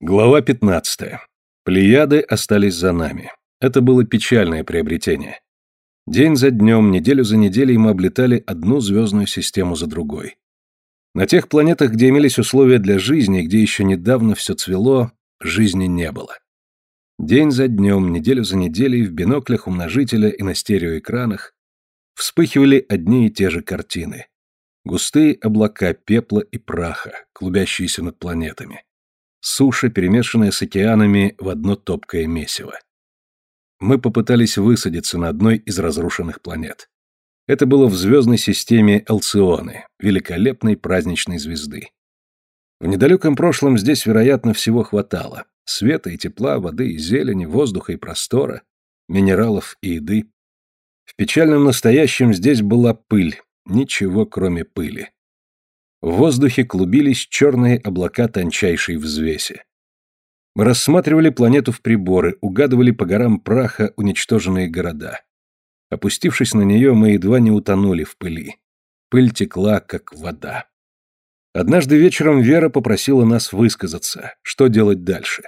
Глава 15. Плеяды остались за нами. Это было печальное приобретение. День за днем, неделю за неделей мы облетали одну звездную систему за другой. На тех планетах, где имелись условия для жизни, где еще недавно все цвело, жизни не было. День за днем, неделю за неделей в биноклях умножителя и на стереоэкранах вспыхивали одни и те же картины. Густые облака пепла и праха, клубящиеся над планетами суша, перемешанная с океанами в одно топкое месиво. Мы попытались высадиться на одной из разрушенных планет. Это было в звездной системе Алционы, великолепной праздничной звезды. В недалеком прошлом здесь, вероятно, всего хватало. Света и тепла, воды и зелени, воздуха и простора, минералов и еды. В печальном настоящем здесь была пыль, ничего кроме пыли. В воздухе клубились черные облака тончайшей взвеси. Мы рассматривали планету в приборы, угадывали по горам праха уничтоженные города. Опустившись на нее, мы едва не утонули в пыли. Пыль текла, как вода. Однажды вечером Вера попросила нас высказаться, что делать дальше.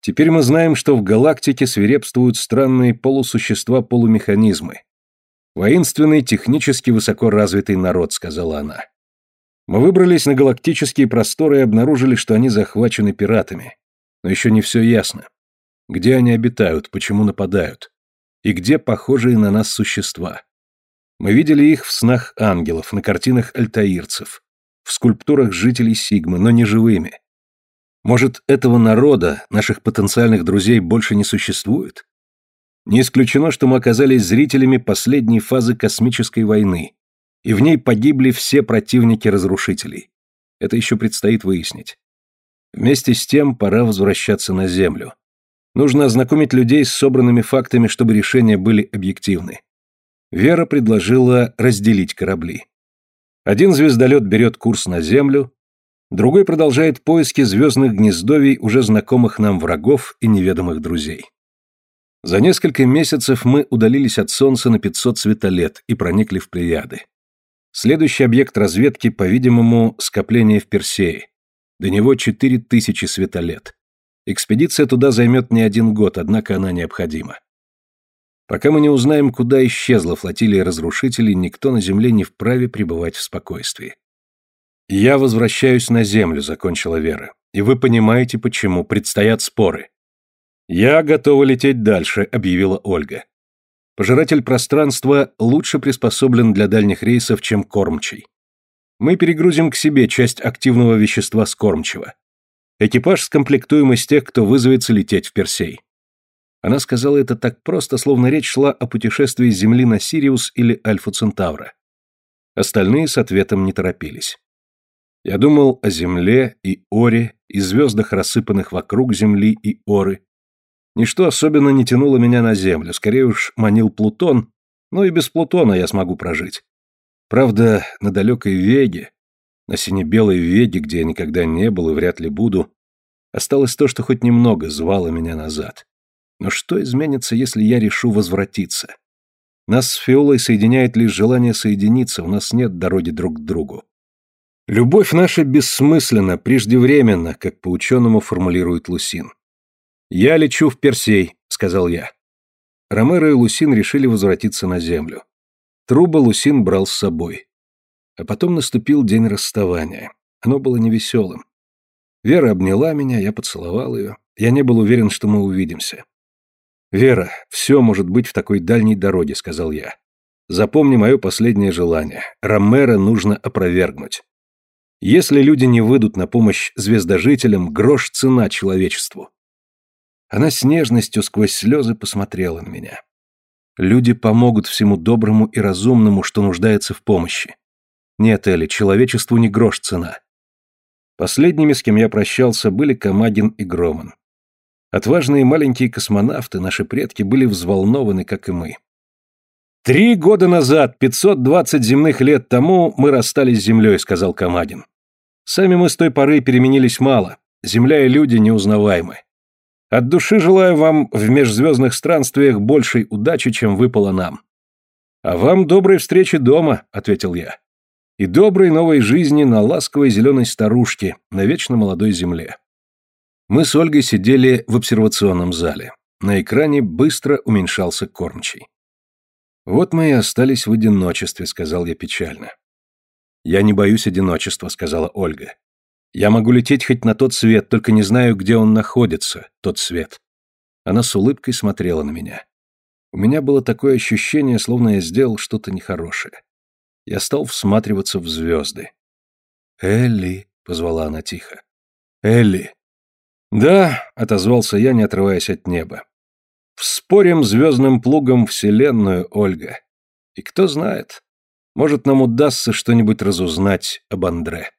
Теперь мы знаем, что в галактике свирепствуют странные полусущества-полумеханизмы. Воинственный, технически высоко развитый народ, сказала она. Мы выбрались на галактические просторы и обнаружили, что они захвачены пиратами. Но еще не все ясно. Где они обитают, почему нападают? И где похожие на нас существа? Мы видели их в снах ангелов, на картинах альтаирцев, в скульптурах жителей Сигмы, но не живыми. Может, этого народа, наших потенциальных друзей, больше не существует? Не исключено, что мы оказались зрителями последней фазы космической войны, и в ней погибли все противники разрушителей. Это еще предстоит выяснить. Вместе с тем пора возвращаться на Землю. Нужно ознакомить людей с собранными фактами, чтобы решения были объективны. Вера предложила разделить корабли. Один звездолет берет курс на Землю, другой продолжает поиски звездных гнездовий уже знакомых нам врагов и неведомых друзей. За несколько месяцев мы удалились от Солнца на 500 светолет и проникли в Плеяды. Следующий объект разведки, по-видимому, скопление в Персее. До него 4000 светолет. Экспедиция туда займет не один год, однако она необходима. Пока мы не узнаем, куда исчезла флотилия разрушителей, никто на Земле не вправе пребывать в спокойствии. «Я возвращаюсь на Землю», — закончила Вера. «И вы понимаете, почему. Предстоят споры». «Я готова лететь дальше», — объявила Ольга. Пожиратель пространства лучше приспособлен для дальних рейсов, чем кормчий. Мы перегрузим к себе часть активного вещества с кормчего. Экипаж скомплектуем из тех, кто вызовется лететь в Персей. Она сказала это так просто, словно речь шла о путешествии с Земли на Сириус или Альфу Центавра. Остальные с ответом не торопились. Я думал о Земле и Оре, и звездах, рассыпанных вокруг Земли и Оры, Ничто особенно не тянуло меня на землю, скорее уж манил Плутон, но и без Плутона я смогу прожить. Правда, на далекой Веге, на сине-белой Веге, где я никогда не был и вряд ли буду, осталось то, что хоть немного звало меня назад. Но что изменится, если я решу возвратиться? Нас с Фиолой соединяет лишь желание соединиться, у нас нет дороги друг к другу. Любовь наша бессмысленна, преждевременна, как по-ученому формулирует Лусин. «Я лечу в Персей», — сказал я. Ромеро и Лусин решили возвратиться на землю. Труба Лусин брал с собой. А потом наступил день расставания. Оно было невеселым. Вера обняла меня, я поцеловал ее. Я не был уверен, что мы увидимся. «Вера, все может быть в такой дальней дороге», — сказал я. «Запомни мое последнее желание. Ромеро нужно опровергнуть. Если люди не выйдут на помощь звездожителям, грош цена человечеству. Она с нежностью сквозь слезы посмотрела на меня. Люди помогут всему доброму и разумному, что нуждается в помощи. Нет, Элли, человечеству не грош цена. Последними, с кем я прощался, были Камагин и Громан. Отважные маленькие космонавты, наши предки, были взволнованы, как и мы. «Три года назад, 520 земных лет тому, мы расстались с Землей», — сказал Камагин. «Сами мы с той поры переменились мало. Земля и люди неузнаваемы. От души желаю вам в межзвездных странствиях большей удачи, чем выпало нам. А вам доброй встречи дома, ответил я. И доброй новой жизни на ласковой зеленой старушке, на вечно молодой земле. Мы с Ольгой сидели в обсервационном зале. На экране быстро уменьшался кормчий. «Вот мы и остались в одиночестве», — сказал я печально. «Я не боюсь одиночества», — сказала Ольга. «Я могу лететь хоть на тот свет, только не знаю, где он находится, тот свет». Она с улыбкой смотрела на меня. У меня было такое ощущение, словно я сделал что-то нехорошее. Я стал всматриваться в звезды. «Элли», — позвала она тихо. «Элли». «Да», — отозвался я, не отрываясь от неба. Вспорим звездным плугом вселенную, Ольга. И кто знает, может, нам удастся что-нибудь разузнать об Андре.